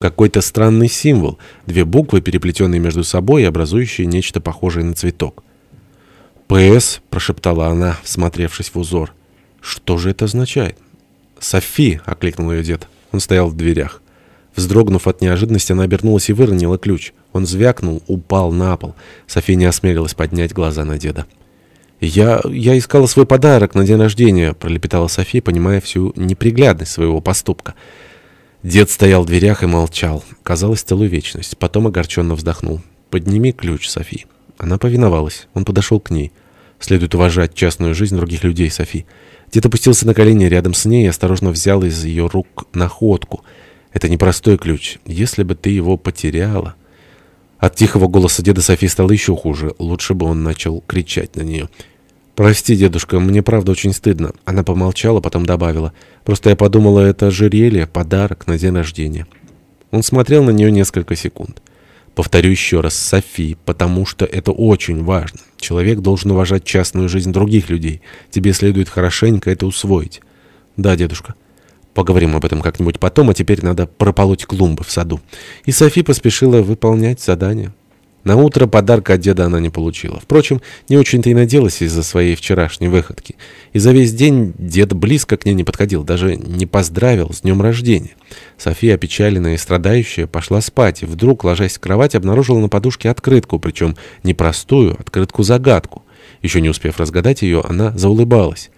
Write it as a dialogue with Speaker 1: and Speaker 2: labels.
Speaker 1: Какой-то странный символ, две буквы, переплетенные между собой и образующие нечто похожее на цветок. «ПС», — прошептала она, всмотревшись в узор. «Что же это означает?» «Софи», — окликнул ее дед. Он стоял в дверях. Вздрогнув от неожиданности, она обернулась и выронила ключ. Он звякнул, упал на пол. София не осмелилась поднять глаза на деда. «Я... я искала свой подарок на день рождения», — пролепетала София, понимая всю неприглядность своего поступка. Дед стоял в дверях и молчал. Казалось, целую вечность. Потом огорченно вздохнул. «Подними ключ, Софи». Она повиновалась. Он подошел к ней. Следует уважать частную жизнь других людей, Софи. Дед опустился на колени рядом с ней и осторожно взял из ее рук находку. Это непростой ключ. Если бы ты его потеряла... От тихого голоса деда Софи стало еще хуже. Лучше бы он начал кричать на нее. «Прости, дедушка, мне правда очень стыдно». Она помолчала, потом добавила. «Просто я подумала, это ожерелье, подарок на день рождения». Он смотрел на нее несколько секунд. Повторю еще раз, Софи, потому что это очень важно. Человек должен уважать частную жизнь других людей. Тебе следует хорошенько это усвоить. Да, дедушка. Поговорим об этом как-нибудь потом, а теперь надо прополоть клумбы в саду. И Софи поспешила выполнять задание. На утро подарка от деда она не получила. Впрочем, не очень-то и наделась из-за своей вчерашней выходки. И за весь день дед близко к ней не подходил, даже не поздравил с днем рождения. София, опечаленная и страдающая, пошла спать, и вдруг, ложась в кровать, обнаружила на подушке открытку, причем не простую, открытку-загадку. Еще не успев разгадать ее, она заулыбалась.